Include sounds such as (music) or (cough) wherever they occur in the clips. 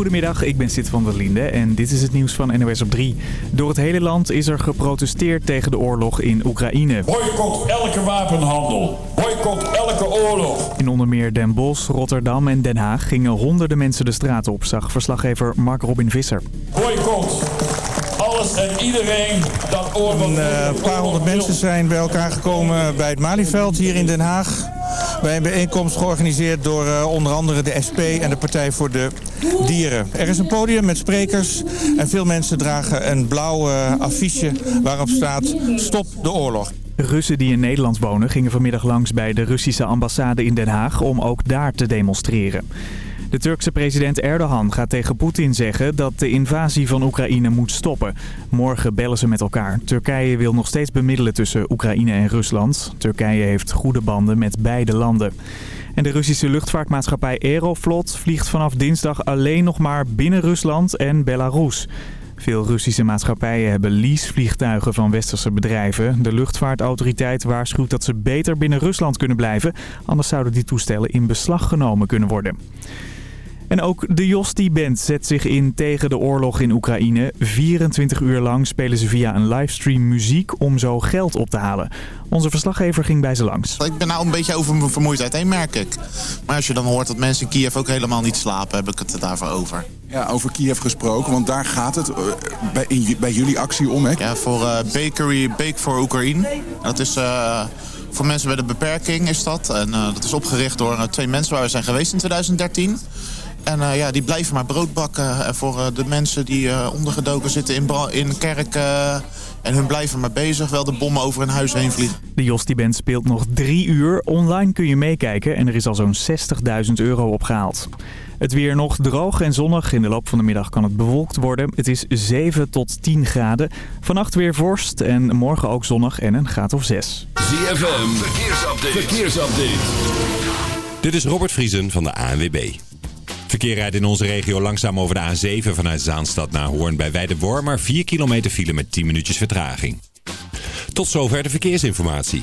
Goedemiddag, ik ben Sid van der Linde en dit is het nieuws van NOS op 3. Door het hele land is er geprotesteerd tegen de oorlog in Oekraïne. Boycott elke wapenhandel. Boycott elke oorlog. In onder meer Den Bosch, Rotterdam en Den Haag gingen honderden mensen de straat op, zag verslaggever Mark Robin Visser. Boycott alles en iedereen dat oorlog... Een uh, paar honderd mensen zijn bij elkaar gekomen bij het Malieveld hier in Den Haag. Bij een bijeenkomst georganiseerd door uh, onder andere de SP en de Partij voor de Dieren. Er is een podium met sprekers en veel mensen dragen een blauw uh, affiche waarop staat Stop de oorlog. Russen die in Nederland wonen gingen vanmiddag langs bij de Russische ambassade in Den Haag om ook daar te demonstreren. De Turkse president Erdogan gaat tegen Poetin zeggen dat de invasie van Oekraïne moet stoppen. Morgen bellen ze met elkaar. Turkije wil nog steeds bemiddelen tussen Oekraïne en Rusland. Turkije heeft goede banden met beide landen. En de Russische luchtvaartmaatschappij Aeroflot vliegt vanaf dinsdag alleen nog maar binnen Rusland en Belarus. Veel Russische maatschappijen hebben leasevliegtuigen van westerse bedrijven. De luchtvaartautoriteit waarschuwt dat ze beter binnen Rusland kunnen blijven. Anders zouden die toestellen in beslag genomen kunnen worden. En ook de Josti-band zet zich in tegen de oorlog in Oekraïne. 24 uur lang spelen ze via een livestream muziek om zo geld op te halen. Onze verslaggever ging bij ze langs. Ik ben nou een beetje over mijn vermoeidheid heen, merk ik. Maar als je dan hoort dat mensen in Kiev ook helemaal niet slapen, heb ik het er daarvoor over. Ja, over Kiev gesproken, want daar gaat het bij, in, bij jullie actie om, hè? Ja, voor uh, Bakery Bake for Oekraïne. Dat is... Uh, voor mensen met een beperking is dat. En uh, dat is opgericht door uh, twee mensen waar we zijn geweest in 2013. En uh, ja, die blijven maar brood bakken en voor uh, de mensen die uh, ondergedoken zitten in, in kerken. en hun blijven maar bezig, wel de bommen over hun huis heen vliegen. De Josti Band speelt nog drie uur. Online kun je meekijken en er is al zo'n 60.000 euro opgehaald. Het weer nog droog en zonnig. In de loop van de middag kan het bewolkt worden. Het is 7 tot 10 graden. Vannacht weer vorst en morgen ook zonnig en een graad of 6. ZFM, verkeersupdate. verkeersupdate. Dit is Robert Vriesen van de ANWB. Verkeer rijdt in onze regio langzaam over de A7 vanuit Zaanstad naar Hoorn bij Weidewormer. 4 kilometer file met 10 minuutjes vertraging. Tot zover de verkeersinformatie.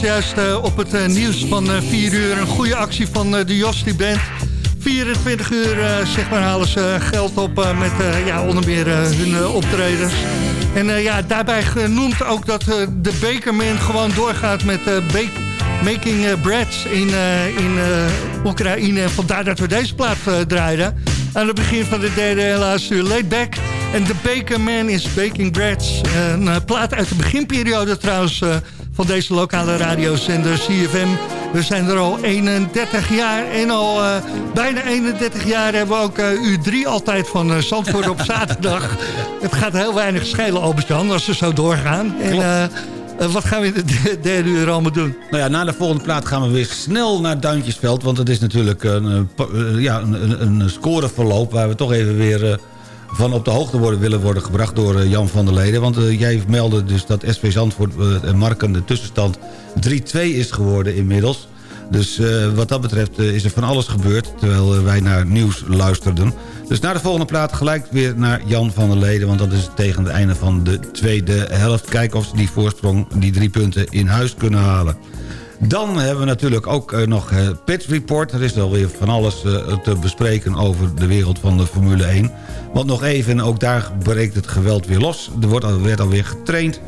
Juist eh, op het eh, nieuws van eh 4 uur een goede actie van eh, de Jostie Band. 24 uur eh, zeg maar, halen ze geld op eh, met eh, ja, onder meer eh, hun eh, optredens. En eh, ja, daarbij genoemd ook dat eh, de Bakerman gewoon doorgaat met eh, Making eh, Bread in, eh, in eh, Oekraïne. En vandaar dat we deze plaat eh, draaiden. Aan het begin van de derde helaas uur Laid Back. En The Baker Man is Baking Bread. Een eh, plaat uit de beginperiode trouwens eh, van deze lokale radiozender CFM. We zijn er al 31 jaar en al eh, bijna 31 jaar hebben we ook eh, uur 3 altijd van eh, Zandvoort op (laughs) zaterdag. Het gaat heel weinig schelen, Albert-Jan, als ze zo doorgaan. En wat gaan we in de de- derde uur allemaal doen? Nou ja, na de volgende plaat gaan we weer snel naar Duintjesveld. Want het is natuurlijk een, ja, een, een, scoreverloop... waar we toch even weer van op de hoogte worden, willen worden gebracht door eh, Jan van der Leden. Want eh, jij meldde dus dat SV Zandvoort eh, en Marken de tussenstand 3-2 is geworden inmiddels. Dus wat dat betreft is er van alles gebeurd... terwijl wij naar nieuws luisterden. Dus na de volgende plaat gelijk weer naar Jan van der Leden... want dat is tegen het einde van de tweede helft. Kijken of ze die voorsprong, die drie punten in huis kunnen halen. Dan hebben we natuurlijk ook eh, nog het Pitch Report. Er is alweer van alles eh, te bespreken over de wereld van de Formule 1. Want nog even, ook daar breekt het geweld weer los. Er wordt werd alweer getraind.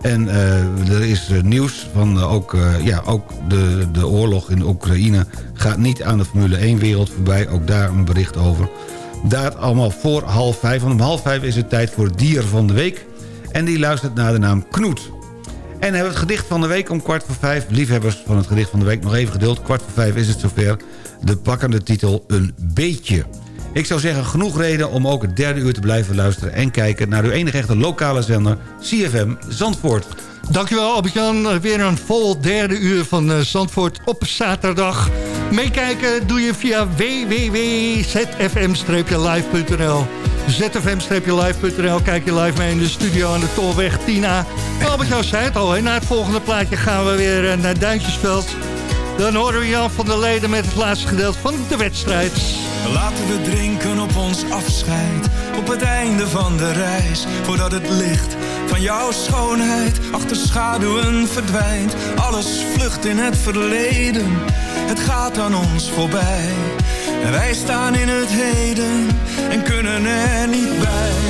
En eh, er is eh, nieuws van eh, ook, eh, ja, ook de, de oorlog in Oekraïne... gaat niet aan de Formule 1-wereld voorbij. Ook daar een bericht over. Daar allemaal voor half vijf. Want om half vijf is het tijd voor dier van de week. En die luistert naar de naam Knoet. En hebben we het gedicht van de week om kwart voor vijf. Liefhebbers van het gedicht van de week nog even geduld. Kwart voor vijf is het zover. De pakkende titel Een Beetje. Ik zou zeggen, genoeg reden om ook het derde uur te blijven luisteren... en kijken naar uw enige echte lokale zender, CFM Zandvoort. Dankjewel Albert-Jan. Eh, Weer een vol derde uur van eh, Zandvoort op zaterdag. Meekijken doe je via www.zfm-live.nl zfm-live.nl Kijk je live mee in de studio aan de Tolweg 10A. Albert-Jan zei het al, hè. na het volgende plaatje gaan we weer eh, naar Duintjesveld. Dan horen we Jan van der Leden met het laatste gedeelte van de wedstrijd. Laten we drinken op ons afscheid, op het einde van de reis. Voordat het licht van jouw schoonheid achter schaduwen verdwijnt. Alles vlucht in het verleden, het gaat aan ons voorbij. En wij staan in het heden en kunnen er niet bij.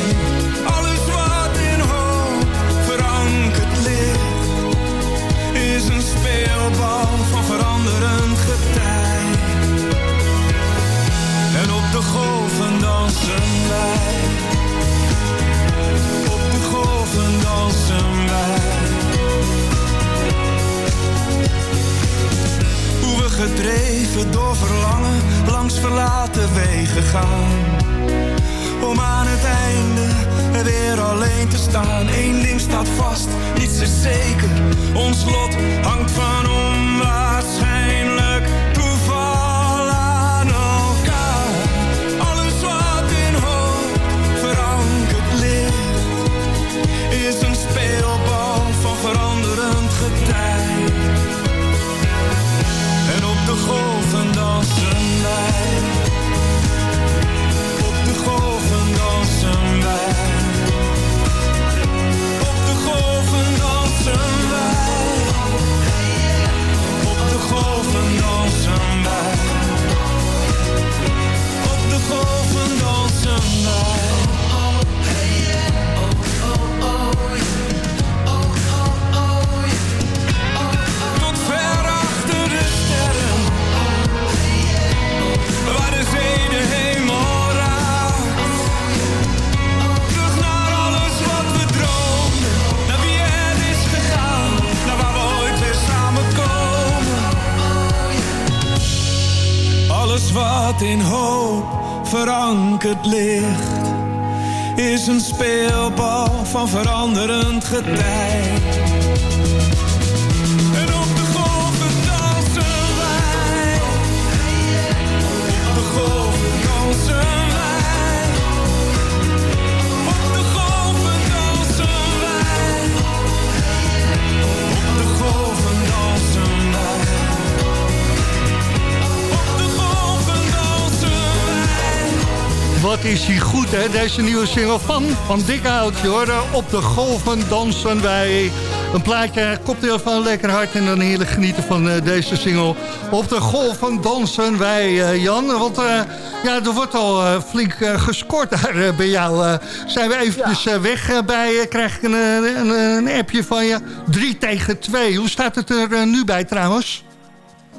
Hij goed, hè? Deze nieuwe single van Van Dikhout. Je hoorde op de golven dansen wij. Een plaatje, kopteel van lekker hard en dan heerlijk genieten van uh, deze single. Op de golven dansen wij, uh, Jan. Want uh, ja, er wordt al flink gescoord daar bij jou. zijn we eventjes ja. weg bij, krijg ik een, een, een, appje van je. 3 tegen 2. Hoe staat het er nu bij trouwens?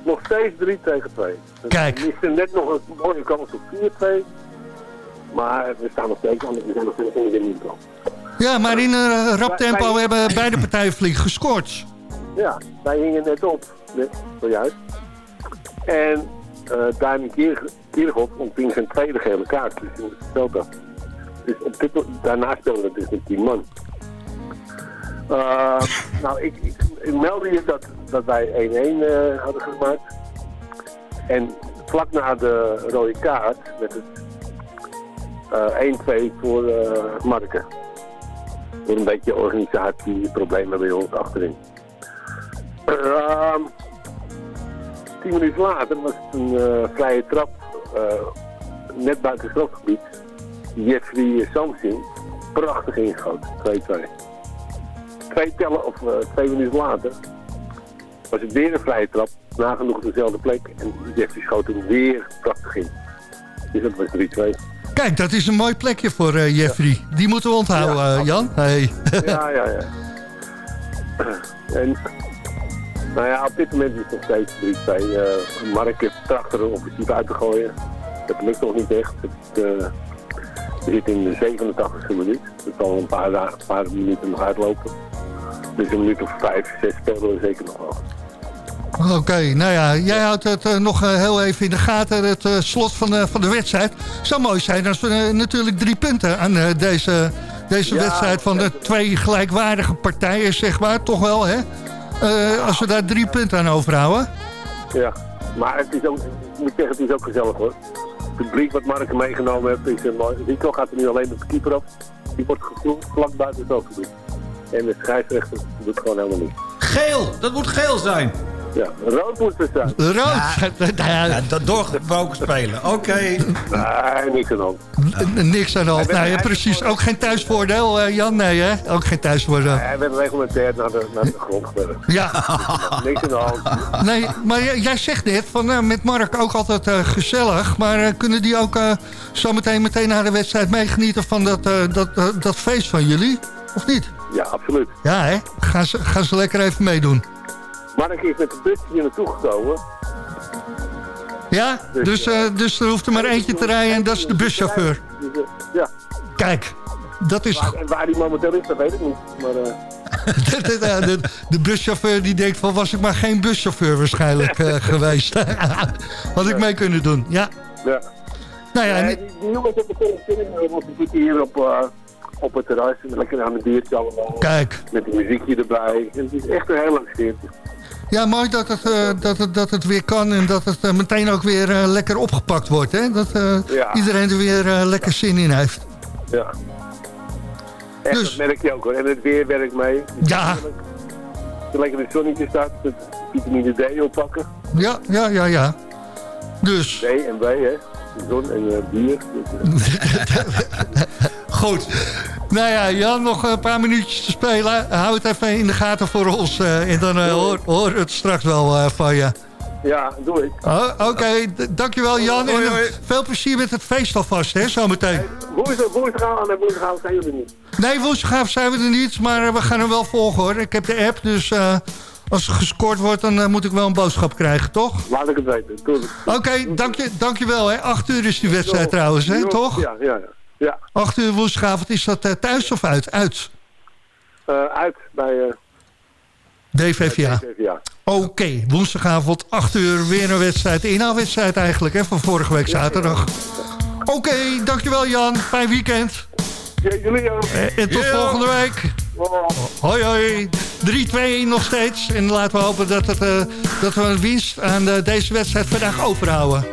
Nog steeds 3 tegen 2. Kijk. Er is net nog een mooie kans op 4-2. Maar we staan nog steeds aan, we zijn nog steeds in de niet Ja, maar in een rap tempo hebben beide partijen flink gescoord. Ja, wij hingen net op, net, zojuist. En uh, Dani Kierhoff ontving zijn tweede gele kaart, dus in het dat. Dus op dit, daarna speelden we dus met 10 man. Uh, nou, ik, ik, ik, meldde je dat, dat wij 1-1 uh, hadden gemaakt. En vlak na de rode kaart werd het 1-2 voor uh, Marken. Door een beetje organisatieproblemen bij ons achterin. Uh, tien minuten later was het een uh, vrije trap net buiten het strafgebied. Jeffrey Samsing prachtig ingeschoten, 2-2. Twee tellen, of twee minuten later, was het weer een vrije trap, nagenoeg dezelfde plek. En Jeffrey schoot hem weer prachtig in. Dus dat was 3-2. Kijk, dat is een mooi plekje voor uh, Jeffrey. Die moeten we onthouden, uh, Jan. Hey. ja, (laughs) ja, ja. En, nou ja, op dit moment is het nog steeds 3-2. Uh, Mark heeft trachter offensief uit te gooien. Dat lukt nog niet echt. Het, we zitten in de 87e minuut. Het zal een paar, een paar minuten nog uitlopen. Dus een minuut of 5, 6 spelen we zeker nog wel. Oké, okay, nou ja, jij houdt het uh, nog uh, heel even in de gaten, het uh, slot van, de, van de wedstrijd. Zou mooi zijn als we natuurlijk drie punten aan deze, deze ja, wedstrijd van de twee gelijkwaardige partijen, zeg maar, toch wel, hè? als we daar drie punten aan overhouden. Ja, maar het is ook, ik moet zeggen, het is ook gezellig hoor. Het publiek wat Mark meegenomen heeft is mooi. Rico gaat er nu alleen op de keeper op. Die wordt gevoeld vlak buiten het hoofdgebied. En de scheidsrechter doet gewoon helemaal niet. Geel, dat moet geel zijn. Ja, rood moet het zijn. Rood? Ja, (laughs) ja, doorgebroken spelen. Oké. Okay. (laughs) Nee, niks aan de hand. Niks aan de hand. Nee, precies. Ook geen thuisvoordeel, uh, Jan? Nee, hè? Ook geen thuisvoordeel. Nee, we hebben reglementair naar de, naar de grond gewerkt. Ja. (laughs) niks aan de hand. Nee, maar jij zegt net, van, uh, met Mark ook altijd uh, gezellig. Maar kunnen die ook zo meteen, meteen naar de wedstrijd meegenieten van dat, dat, dat feest van jullie? Of niet? Ja, absoluut. Ja, hè? Gaan ze, gaan ze lekker even meedoen. Mark is met de bus hier naartoe gekomen. Ja, dus, dus, uh, dus er hoeft er maar eentje te rijden en dat is de buschauffeur. Ja. Kijk, dat is... Waar, en waar die momenteel is, dat weet ik niet. Maar, uh... de, de, de, de, buschauffeur die denkt van, was ik maar geen buschauffeur waarschijnlijk uh, (laughs) geweest. (laughs) Had ik mee kunnen doen, ja. Ja. Nou ja, die, die jongens zin in, want die zitten hier op, uh, op het terras. Lekker aan het biertje allemaal. Kijk. Met de muziekje erbij. En het is echt een heel leuk sfeertje. Ja, mooi dat het, uh, dat, het, dat het weer kan en dat het uh, meteen ook weer uh, lekker opgepakt wordt. Hè? Dat ja. iedereen er weer lekker zin in heeft. Ja. Echt, dus. dat merk je ook hoor. En het weer werkt mee. Ja. Lekker in het zonnetje staat, het vitamine D oppakken. Ja, ja, ja, ja. Dus. D en B, hè. Zon en bier. (laughs) Goed. Nou ja, Jan, nog een paar minuutjes te spelen. Hou het even in de gaten voor ons. Uh, en dan uh, hoor, hoor het straks wel uh, van je. Ja, doe ik. Oh, Oké, okay. dankjewel Jan. Hoi, hoi. En veel plezier met het feest alvast, hè, zometeen. Hey, woensdag, woensdagavond en woensdagavond zijn jullie niet. Nee, woensdagavond zijn we er niet, maar we gaan hem wel volgen hoor. Ik heb de app, dus als er gescoord wordt, dan moet ik wel een boodschap krijgen, toch? Laat ik het weten, Oké, okay, dank je, dankjewel hè. Acht uur is die wedstrijd trouwens, hè, toch? Ja, ja, ja. Ja. 8 uur woensdagavond, is dat uh, thuis of uit? Uit? Uh, uit bij... Uh, DVVA. DVVA. Oké, okay, woensdagavond 8 uur weer een wedstrijd. De inhaalwedstrijd eigenlijk, hè, van vorige week zaterdag. Oké, okay, dankjewel Jan. Fijn weekend. Ja, jullie ook. En tot yeah. volgende week. Hoi hoi. 3-2 nog steeds. En laten we hopen dat, het, uh, dat we een winst aan de, deze wedstrijd vandaag overhouden.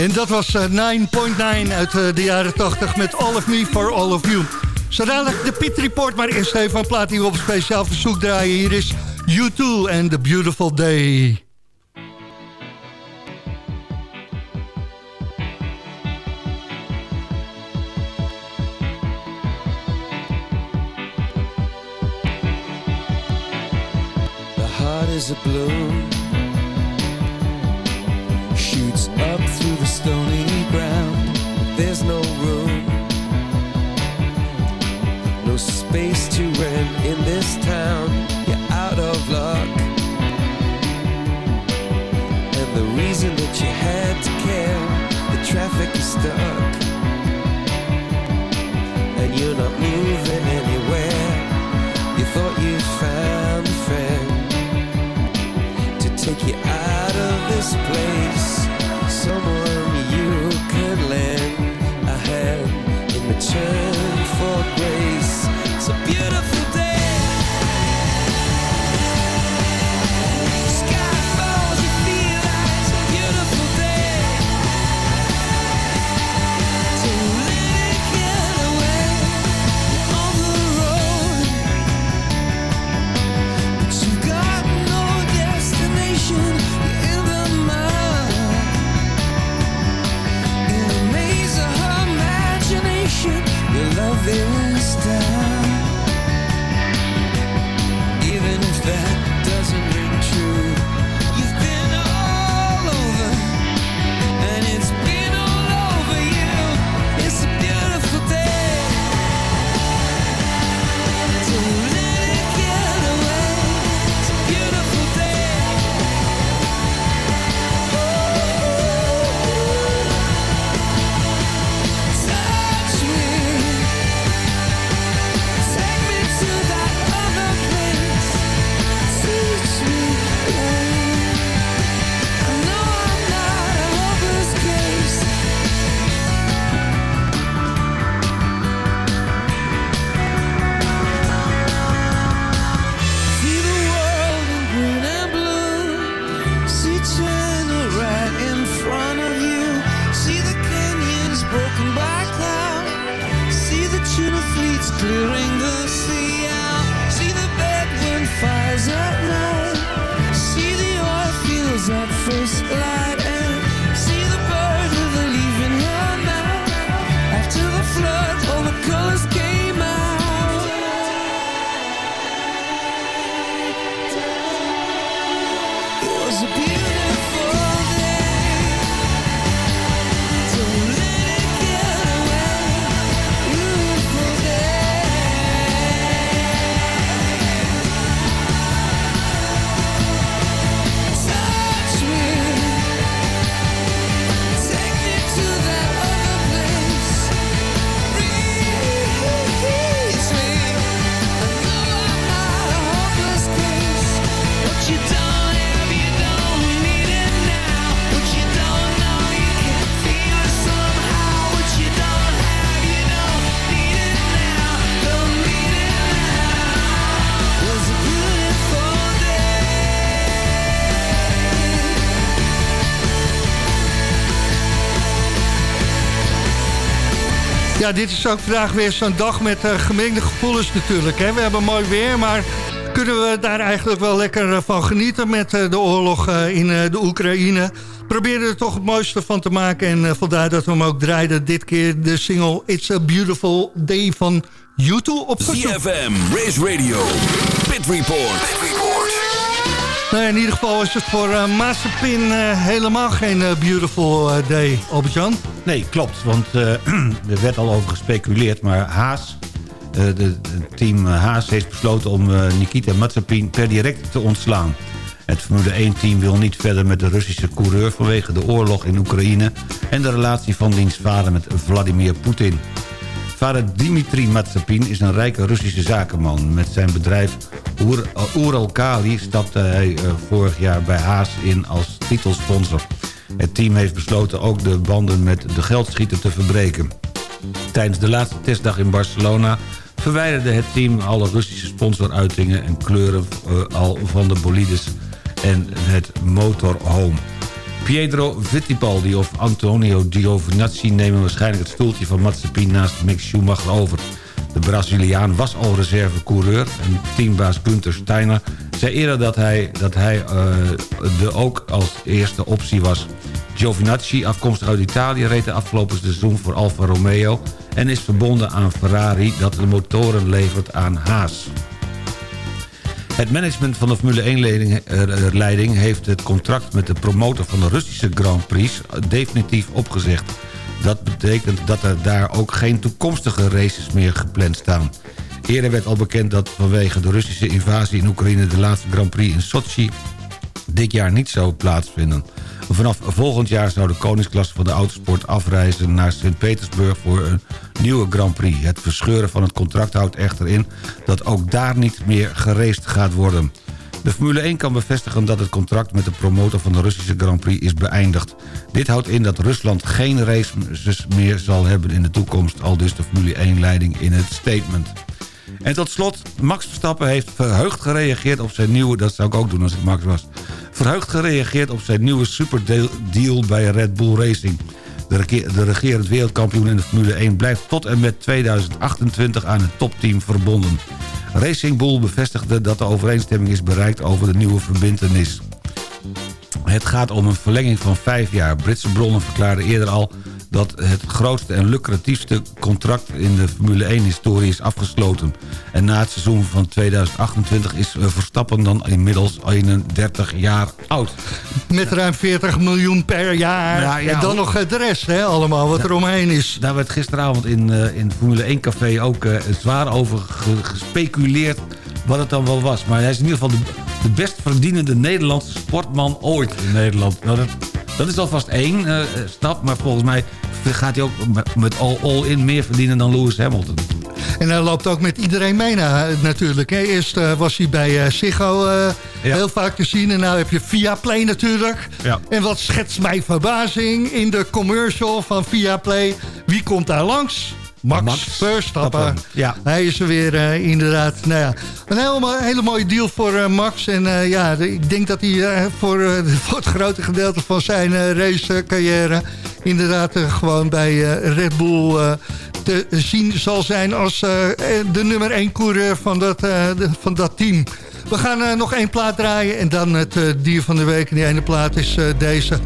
En dat was eh, 9.9 uit eh, de jaren 80 met All of Me for All of You. Zo dadelijk de Pit Report, maar eerst even een plaat die we op speciaal verzoek draaien. Hier is U2 and The Beautiful Day. Ja, dit is ook vandaag weer zo'n dag met eh, gemengde gevoelens natuurlijk. Hè? We hebben mooi weer, maar kunnen we daar eigenlijk wel lekker eh, van genieten... met eh, de oorlog in de Oekraïne. Proberen er toch het mooiste van te maken. En vandaar dat we hem ook draaiden. Dit keer de single It's a Beautiful Day van U2 op verzoek. ZFM, Race Radio, Pit Report. Nou in ieder geval is het voor uh, Mazepin eh, helemaal geen eh, beautiful day, Albert-Jan. Nee, klopt. Want (clears throat) er werd al over gespeculeerd. Maar Haas, de team Haas heeft besloten om Nikita Mazepin per direct te ontslaan. Het Formule 1-team wil niet verder met de Russische coureur... vanwege de oorlog in Oekraïne... en de relatie van diens vader met Vladimir Poetin. Vader Dimitri Mazepin is een rijke Russische zakenman. Met zijn bedrijf Ur- Uralkali stapte hij eh, vorig jaar bij Haas in als titelsponsor. Het team heeft besloten ook de banden met de geldschieter te verbreken. Tijdens de laatste testdag in Barcelona verwijderde het team alle Russische sponsoruitingen en kleuren eh, al van de bolides en het motorhome. Pietro Fittipaldi of Antonio Giovinazzi nemen waarschijnlijk het stoeltje van Mazepin naast Mick Schumacher over. De Braziliaan was al reservecoureur en teambaas Günther Steiner zei eerder dat hij, dat hij uh, de ook als eerste optie was. Giovinazzi, afkomstig uit Italië, reed de afgelopen seizoen voor Alfa Romeo... en is verbonden aan Ferrari dat de motoren levert aan Haas. Het management van de Formule 1-leiding heeft het contract met de promotor van de Russische Grand Prix definitief opgezegd. Dat betekent dat er daar ook geen toekomstige races meer gepland staan. Eerder werd al bekend dat vanwege de Russische invasie in Oekraïne... de laatste Grand Prix in Sochi dit jaar niet zou plaatsvinden. Vanaf volgend jaar zou de koningsklasse van de autosport afreizen naar Sint-Petersburg voor een nieuwe Grand Prix. Het verscheuren van het contract houdt echter in dat ook daar niet meer gereest gaat worden. De Formule 1 kan bevestigen dat het contract met de promotor van de Russische Grand Prix is beëindigd. Dit houdt in dat Rusland geen races meer zal hebben in de toekomst, al dus de Formule 1-leiding in het statement. En tot slot, Max Verstappen heeft verheugd gereageerd op zijn nieuwe... dat zou ik ook doen als ik Max was... verheugd gereageerd op zijn nieuwe superdeal bij Red Bull Racing. De regerend wereldkampioen in de Formule 1 blijft tot en met 2028 aan het topteam verbonden. Racing Bull bevestigde dat de overeenstemming is bereikt over de nieuwe verbindenis. Het gaat om een verlenging van vijf jaar. Britse bronnen verklaarden eerder al dat het grootste en lucratiefste contract in de Formule 1-historie is afgesloten. En na het seizoen van 2028 is Verstappen dan inmiddels 31 jaar oud. Met ruim 40 miljoen per jaar. Ja, ja, en dan nog de rest, hè, allemaal, wat er omheen is. Daar werd gisteravond in, uh, in Formule 1-café ook uh, zwaar over gespeculeerd wat het dan wel was. Maar hij is in ieder geval de, de best verdienende Nederlandse sportman ooit in Nederland. Nou, dat, dat is alvast één uh, stap, maar volgens mij gaat hij ook met all-in meer verdienen dan Lewis Hamilton. En hij loopt ook met iedereen mee natuurlijk. Hè. Eerst uh, was hij bij uh, Ziggo uh, ja. heel vaak te zien. En nu heb je Viaplay natuurlijk. Ja. En wat schetst mij verbazing in de commercial van Viaplay. Wie komt daar langs? Max, Max Verstappen. Ja. Hij is er weer uh, inderdaad. Nou ja, een hele, hele mooie deal voor uh, Max. En uh, ja, ik denk dat hij voor, (laughs) voor het grote gedeelte van zijn racecarrière... inderdaad gewoon bij Red Bull te zien zal zijn... als de nummer 1 coureur van dat, van dat team. We gaan nog één plaat draaien en dan het dier van de week. En die ene plaat is deze.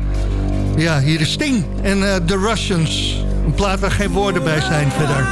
Ja, hier is Sting en The Russians. Een plaat waar geen woorden bij zijn verder.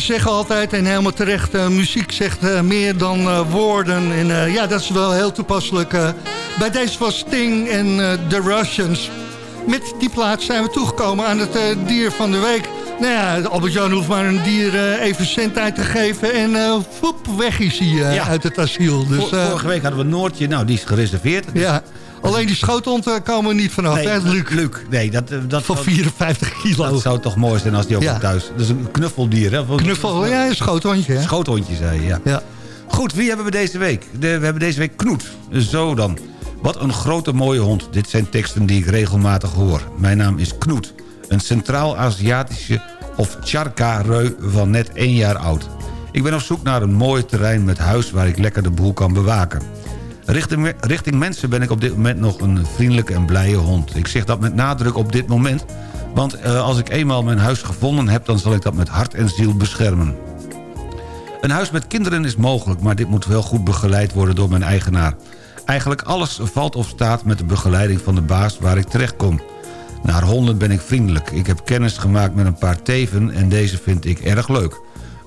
Ze zeggen altijd, en helemaal terecht, eh, muziek zegt eh, meer dan eh, woorden. En ja, dat is wel heel toepasselijk. bij deze was Sting en The Russians. Met die plaats zijn we toegekomen aan het dier van de week. Nou ja, Albert-Jan hoeft maar een dier even cent te geven en voep, weg is hij Ja. uit het asiel. Dus, Vor- Vorige week hadden we Noortje, nou die is gereserveerd. ja, alleen die schoothond eh, komen we niet vanaf, Nee, hè, Luc? Luc, nee, dat, eh, dat, Van 54 kilo. dat zou toch mooi zijn als die ook Ja. thuis... Dat is een knuffeldier, hè? Knuffel, ja, een schoothondje, hè? Schoothondje, zei je, ja. Ja. Goed, wie hebben we deze week? De, we hebben deze week Knoet. Zo dan. Wat een grote mooie hond. Dit zijn teksten die ik regelmatig hoor. Mijn naam is Knoet. Een Centraal-Aziatische of Charka-reu van net één jaar oud. Ik ben op zoek naar een mooi terrein met huis waar ik lekker de boel kan bewaken. Richting, richting mensen ben ik op dit moment nog een vriendelijke en blije hond. Ik zeg dat met nadruk op dit moment... want eh, als ik eenmaal mijn huis gevonden heb... dan zal ik dat met hart en ziel beschermen. Een huis met kinderen is mogelijk, maar dit moet wel goed begeleid worden door mijn eigenaar. Eigenlijk alles valt of staat met de begeleiding van de baas waar ik terecht kom. Naar honden ben ik vriendelijk. Ik heb kennis gemaakt met een paar teven en deze vind ik erg leuk.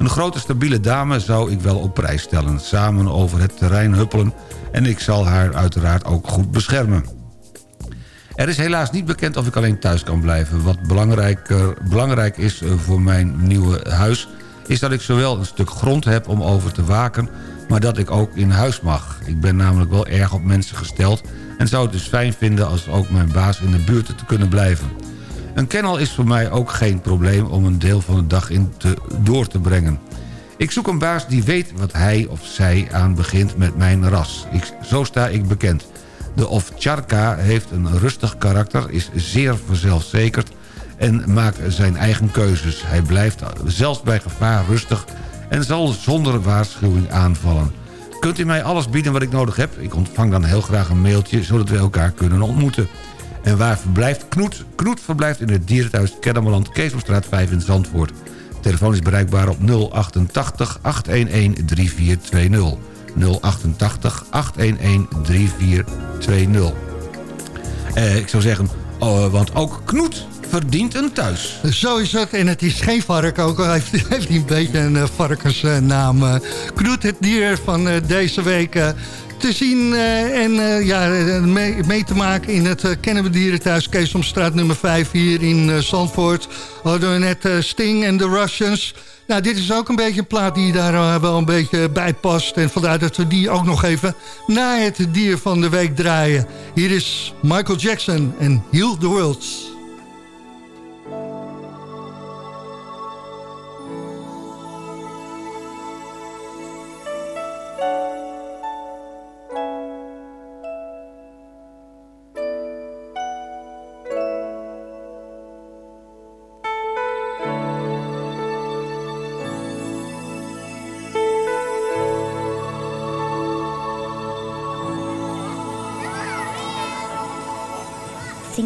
Een grote stabiele dame zou ik wel op prijs stellen. Samen over het terrein huppelen en ik zal haar uiteraard ook goed beschermen. Er is helaas niet bekend of ik alleen thuis kan blijven. Wat belangrijk is eh, voor mijn nieuwe huis... is dat ik zowel een stuk grond heb om over te waken... maar dat ik ook in huis mag. Ik ben namelijk wel erg op mensen gesteld... en zou het dus fijn vinden als ook mijn baas in de buurt te kunnen blijven. Een kennel is voor mij ook geen probleem om een deel van de dag in te, door te brengen. Ik zoek een baas die weet wat hij of zij aan begint met mijn ras. Ik, zo sta ik bekend. De Ovcharka heeft een rustig karakter, is zeer zelfverzekerd... en maakt zijn eigen keuzes. Hij blijft zelfs bij gevaar rustig en zal zonder waarschuwing aanvallen. Kunt u mij alles bieden wat ik nodig heb? Ik ontvang dan heel graag een mailtje, zodat we elkaar kunnen ontmoeten. En waar verblijft Knoet? Knoet verblijft in het dierenthuis Kennemerland, Keesomstraat 5 in Zandvoort. Telefoon is bereikbaar op 088 811 3420. 088 811 3420. Eh, ik zou zeggen, oh, want ook Knoet verdient een thuis. Zo is het. En het is geen vark ook. al Heeft, heeft een beetje een eh, varkensnaam. eh. Knoet, het dier van eh, deze week te zien eh, en eh, ja, eh, mee, mee te maken in het uh, Kennebedierenthuis Keesomstraat nummer 5 hier in Zandvoort. We net Sting en The Russians. Nou, dit is ook een beetje een plaat die daar wel een beetje bij past. En vandaar dat we die ook nog even na het dier van de week draaien. Hier is Michael Jackson en Heal the World.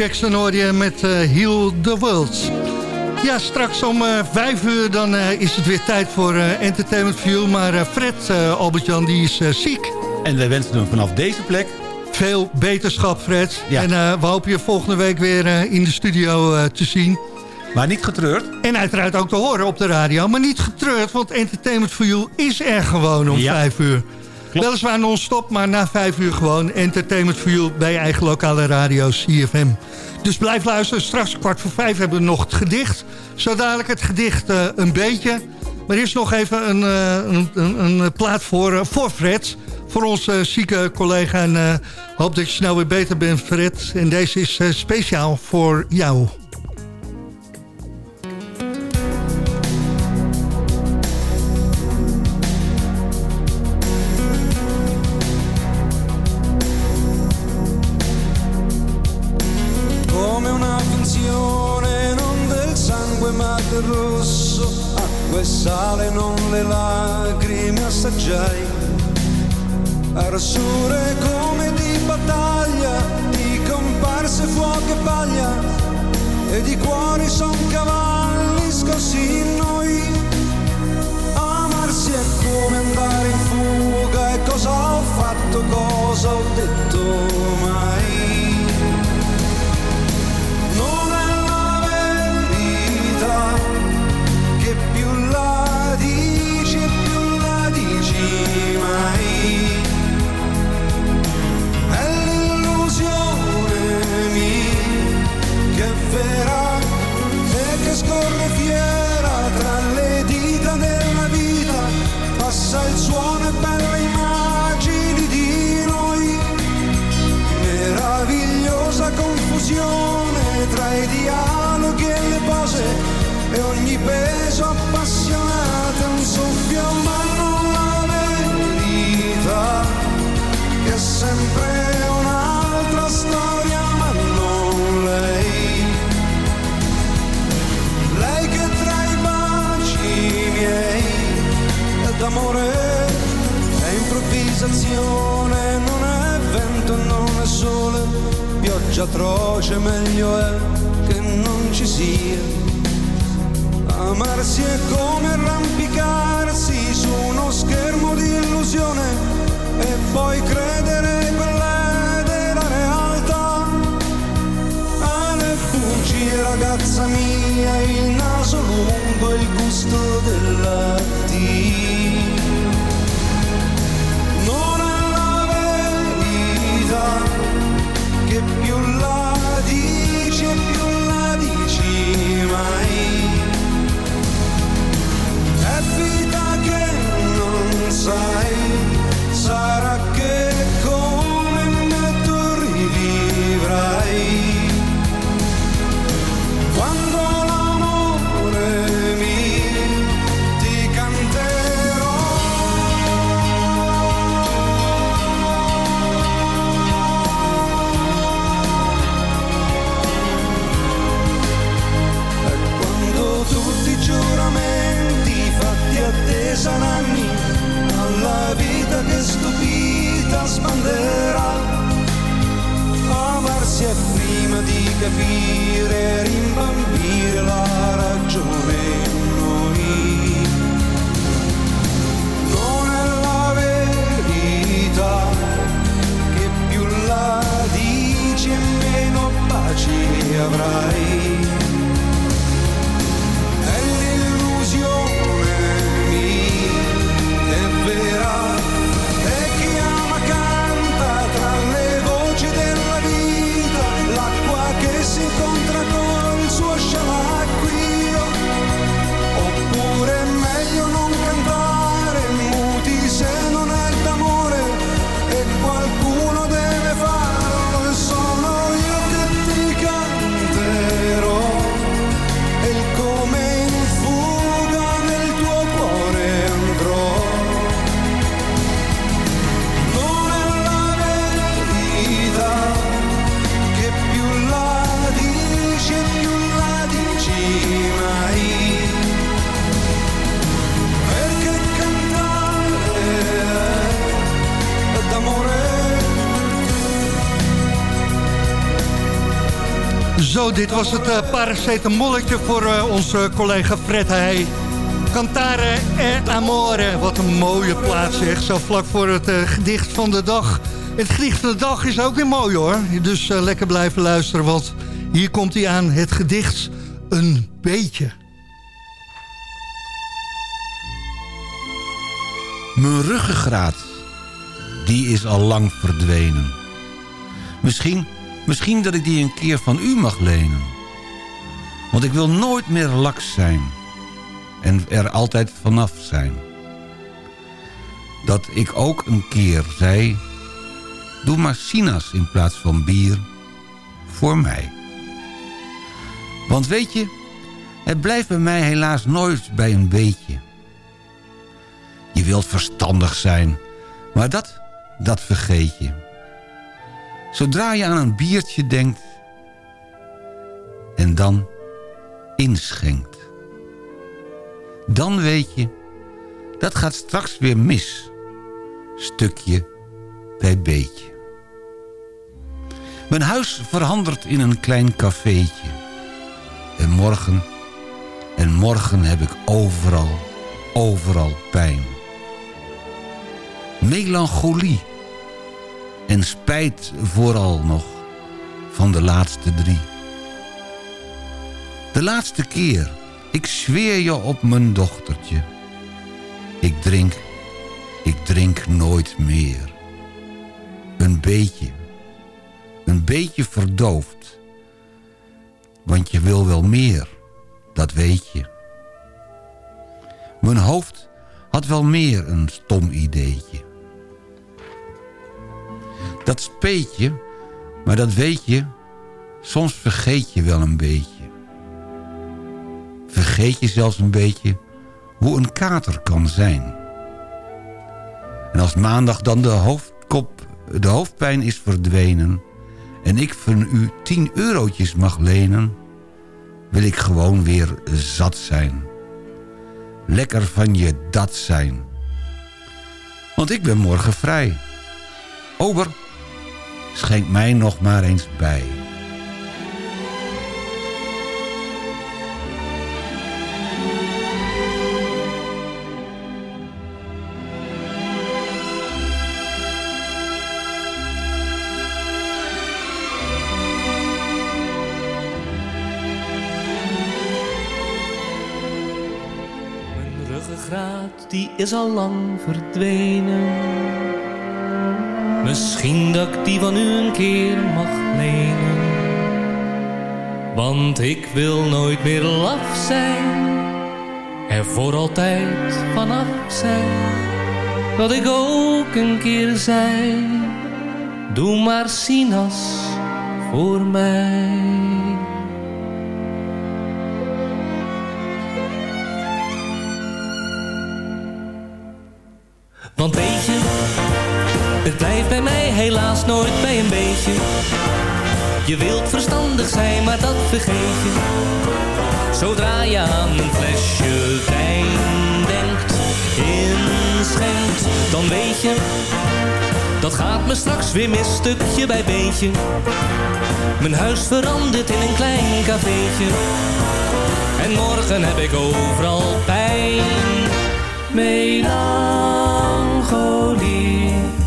Jackson hoor met uh, Heal the World. Ja, straks om uh, vijf uur dan eh, is het weer tijd voor Entertainment View. Maar Fred Albert-Jan die is ziek. En wij wensen hem vanaf deze plek... Veel beterschap, Fred. En we hopen je volgende week weer in de studio te zien. Maar niet getreurd. En uiteraard ook te horen op de radio. Maar niet getreurd, want Entertainment for You is er gewoon om ja. vijf uur. Weliswaar non-stop, maar na vijf uur gewoon entertainment voor you bij je eigen lokale radio CFM. Dus blijf luisteren. Straks kwart voor vijf hebben we nog het gedicht. Zo dadelijk het gedicht eh, een beetje. Maar is nog even een, eh, een, een, een, eh, plaat voor, voor Fred. Voor onze zieke collega. En hoop dat je snel weer beter bent, Fred. En deze is speciaal voor jou. Assaggiai, arsure come di battaglia, di comparse fuoco e paglia, e di cuori son cavalli scossi noi. Amarsi è come andare in fuga, e cosa ho fatto, cosa ho detto mai. Mai. È l'illusione mia che è vera e che scorre fiera tra le dita della vita. Passa il suono e belle immagini di noi. Meravigliosa confusione tra i dialoghi e le pose e ogni peso appassionato sempre un'altra storia ma non lei. Lei che tra i baci miei è d'amore è improvvisazione non è vento non è sole pioggia atroce meglio è che non ci sia. Amarsi è come arrampicarsi su uno schermo di illusione e poi credere quella della realtà. Alle bugie ragazza mia, il naso lungo, il gusto della Dio. Zo, dit was het uh, paracetamolletje voor eh, onze collega Fred Heij. Cantare e amore. Wat een mooie plaats zeg. Zo vlak voor het eh, gedicht van de dag. Het gedicht van de dag is ook weer mooi hoor. Dus eh, lekker blijven luisteren. Want hier komt hij aan. Het gedicht een beetje. Mijn ruggengraat, die is al lang verdwenen. Misschien, misschien dat ik die een keer van u mag lenen. Want ik wil nooit meer laks zijn. En er altijd vanaf zijn. Dat ik ook een keer zei... Doe maar sinaas in plaats van bier. Voor mij. Want weet je, het blijft bij mij helaas nooit bij een beetje. Je wilt verstandig zijn, maar dat, dat vergeet je. Zodra je aan een biertje denkt en dan inschenkt. Dan weet je Dat gaat straks weer mis. Stukje bij beetje. Mijn huis verandert in een klein cafeetje. En morgen, en morgen heb ik overal, overal pijn. Melancholie. En spijt vooral nog van de laatste drie. De laatste keer, ik zweer je op mijn dochtertje. Ik drink, ik drink nooit meer. Een beetje, een beetje verdoofd. Want je wil wel meer, dat weet je. Mijn hoofd had wel meer een stom ideetje. Dat speet je, maar dat weet je, soms vergeet je wel een beetje. Vergeet je zelfs een beetje hoe een kater kan zijn. En als maandag dan de, hoofdkop, de hoofdpijn is verdwenen... en ik van u tien eurotjes mag lenen... wil ik gewoon weer zat zijn. Lekker van je dat zijn. Want ik ben morgen vrij. Ober, schenk mij nog maar eens bij. Mijn ruggengraat die is al lang verdwenen. Misschien dat ik die van u een keer mag lenen. Want ik wil nooit meer laf zijn. Er voor altijd vanaf zijn. Dat ik ook een keer zei. Doe maar Sinas voor mij. Want helaas nooit bij een beetje. Je wilt verstandig zijn, maar dat vergeet je. Zodra je aan een flesje wijn denkt, inschenkt, dan weet je... Dat gaat me straks weer mis, stukje bij beetje. Mijn huis verandert in een klein cafeetje. En morgen heb ik overal pijn. Melancholie.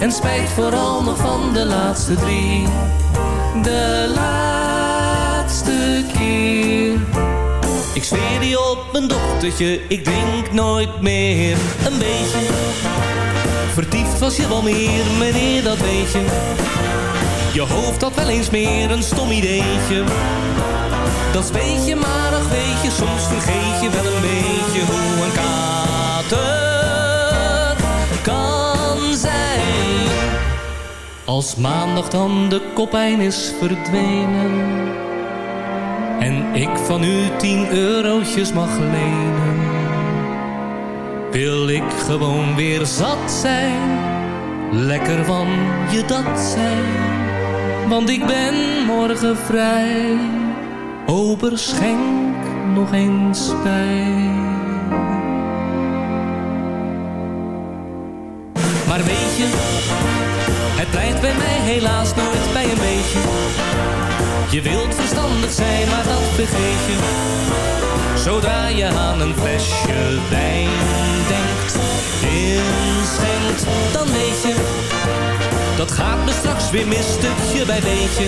En spijt vooral nog van de laatste drie. De laatste keer. Ik zweer die op mijn dochtertje, ik drink nooit meer een beetje. Vertiefd was je wel meer, meneer, dat weet je. Je hoofd had wel eens meer een stom ideetje. Dat weet je, maar ach weet je, soms vergeet je wel een beetje hoe een kater Als maandag dan de koppijn is verdwenen en ik van u tien eurotjes mag lenen, wil ik gewoon weer zat zijn, lekker van je dat zijn, want ik ben morgen vrij. Ober, schenk nog eens bij. Maar weet je, het blijft bij mij helaas nooit bij een beetje. Je wilt verstandig zijn, maar dat vergeet je. Zodra je aan een flesje wijn denkt, inschenkt, dan weet je. Dat gaat me straks weer mis, stukje bij beetje.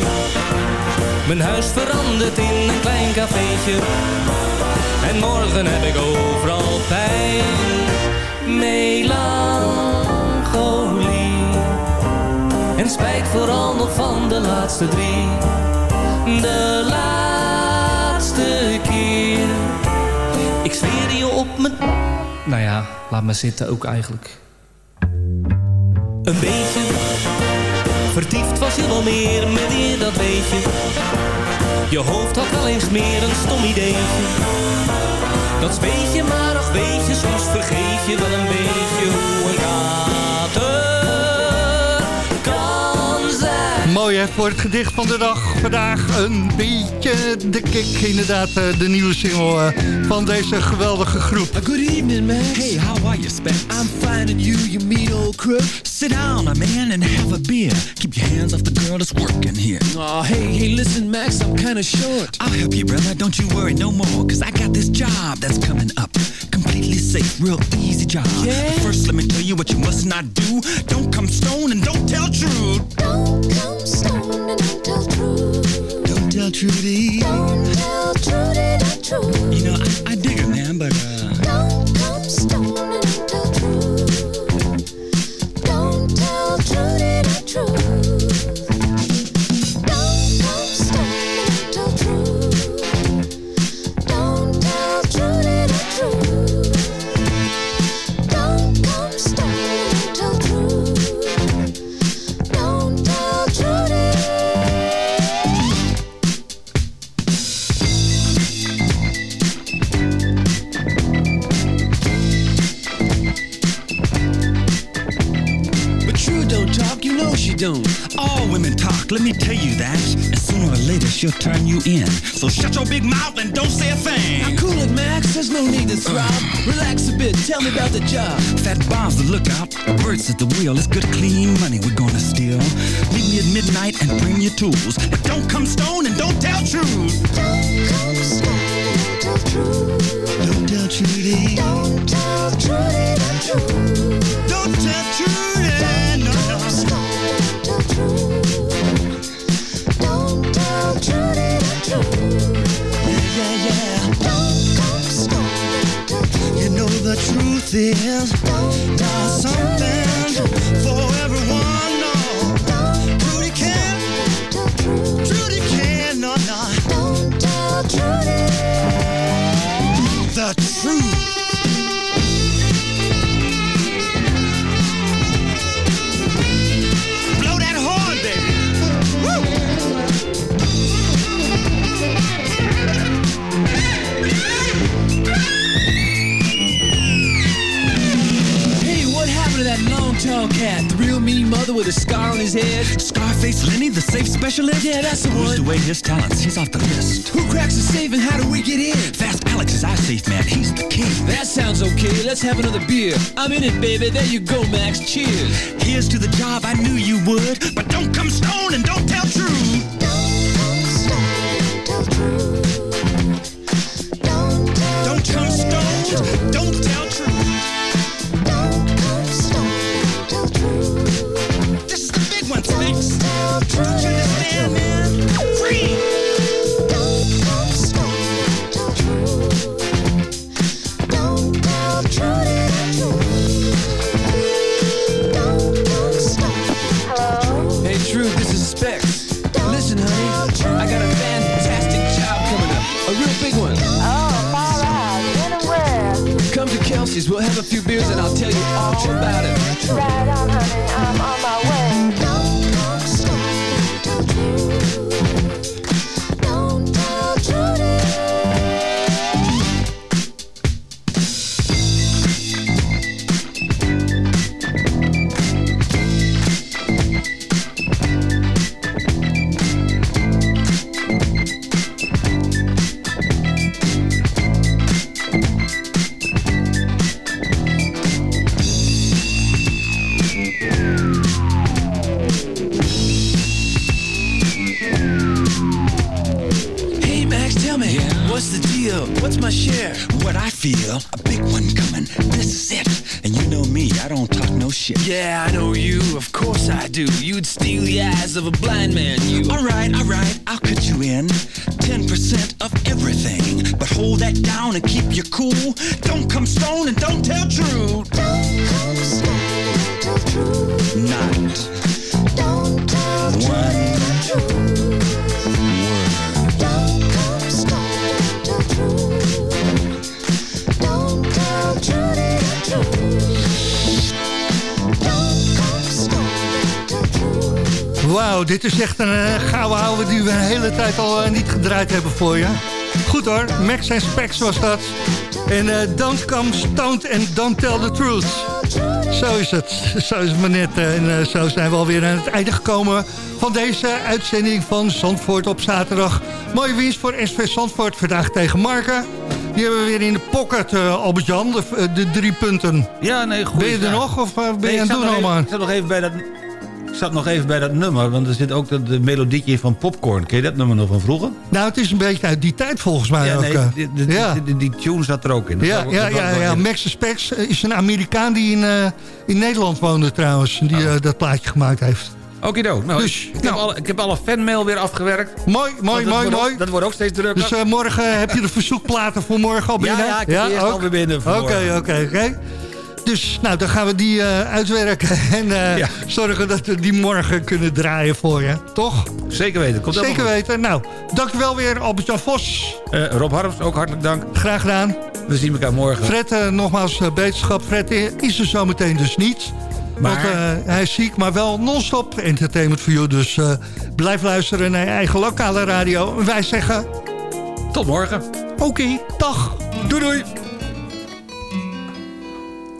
Mijn huis verandert in een klein cafeetje. En morgen heb ik overal pijn. Melancholie. En spijt vooral nog van de laatste drie. De laatste keer. Ik zweer je op mijn... Nou ja, laat maar zitten ook eigenlijk. Een beetje Vertiefd was je wel meer, meneer, dat weet je. Je hoofd had wel eens meer een stom ideetje. Dat weet je, maar ach weet je, soms vergeet je wel een beetje hoe een kater kan Mooie hè, voor het gedicht van de dag. Vandaag een beetje de kick. Inderdaad, eh, de nieuwe single eh, van deze geweldige groep. Good evening, man. Hey, how are you, Spec? I'm fine and you, you mean old crook. Sit down, my man, and have a beer. Keep your hands off the girl that's working here. Oh, hey, hey, listen, Max, I'm kinda short. I'll help you, brother. Don't you worry no more, cause I got this job that's coming up. Completely safe, real easy job. Yeah? First, let me tell you what you must not do. Don't come stone and don't tell truth. Don't come stone and don't tell truth. Don't tell Trudy. Don't tell Trudy the truth. You know, I, I dig her, man, but uh... don't. All women talk, let me tell you that. And sooner or later she'll turn you in. So shut your big mouth and don't say a thing. Now cool it, Max, there's no need to uh. throb. Relax a bit, tell me about the job. Fat bombs to look out, birds at the wheel. It's good clean money we're gonna steal. Meet me at midnight and bring your tools. But don't come stone and don't tell truth. Don't come stone and tell truth. Don't tell Trudy. Don't tell Trudy the truth. Don't tell truth is there's something with a scar on his head? Scarface Lenny, the safe specialist? Yeah, that's the one. Who's away his talents? He's off the list. Who cracks the safe and how do we get in? Fast Alex is our safe man. He's the king. That sounds okay. Let's have another beer. I'm in it, baby. There you go, Max. Cheers. Here's to the job. I knew you would. But don't come stone and don't tell truth. Don't come stone. Don't tell truth. A real big one. Oh, alright. When and where? Come to Kelsey's, we'll have a few beers and I'll tell you all about it. Right on, honey. I'm on my way. Dit is echt een uh, gouden ouwe die we een hele tijd al eh, niet gedraaid hebben voor je. Goed hoor, Max en Specs was dat. En eh, Don't Come Stoned and Don't Tell the Truth. Zo is het. Zo is het maar net. En zo zijn we alweer aan het einde gekomen van deze uitzending van Zandvoort op zaterdag. Mooie winst voor SV Zandvoort vandaag tegen Marken. Die hebben we weer in de pocket, eh, Albert-Jan, de, de drie punten. Ja, nee, goed. Ben je er nog of ben je aan het doen allemaal? Ik zat nog even bij dat... Ik zat nog even bij dat nummer, want er zit ook de melodietje van Popcorn. Ken je dat nummer nog van vroeger? Nou, het is een beetje uit die tijd volgens mij Ja, ook. nee, eh. die, die, ja. die, tune zat er ook in. Dat Ja, ja, dat ja, ja. Max Specs is een Amerikaan die in, eh, in Nederland woonde trouwens. Die Oh. eh, dat plaatje gemaakt heeft. Okido. Nou, Dus, ik, ik heb alle, ik heb alle fanmail weer afgewerkt. Mooi, mooi, dat mooi, wordt mooi. dat wordt ook steeds drukker. Dus eh, morgen heb je de verzoekplaten voor morgen al Ja, binnen? ja, ik heb die eerst ook? alweer binnen voor Oké, oké, oké. Dus nou, dan gaan we die eh, uitwerken (laughs) en eh, Ja. zorgen dat we die morgen kunnen draaien voor je. Toch? Zeker weten. Komt Zeker weten. Nou, dankjewel weer Albert-Jan Vos. Eh, Rob Harms, ook hartelijk dank. Graag gedaan. We zien elkaar morgen. Fred, nogmaals beterschap. Fred is er zometeen dus niet. Maar- Want hij is ziek, maar wel non-stop entertainment voor jou. Dus blijf luisteren naar je eigen lokale radio. En wij zeggen... Tot morgen. Oké, dag. Doei doei.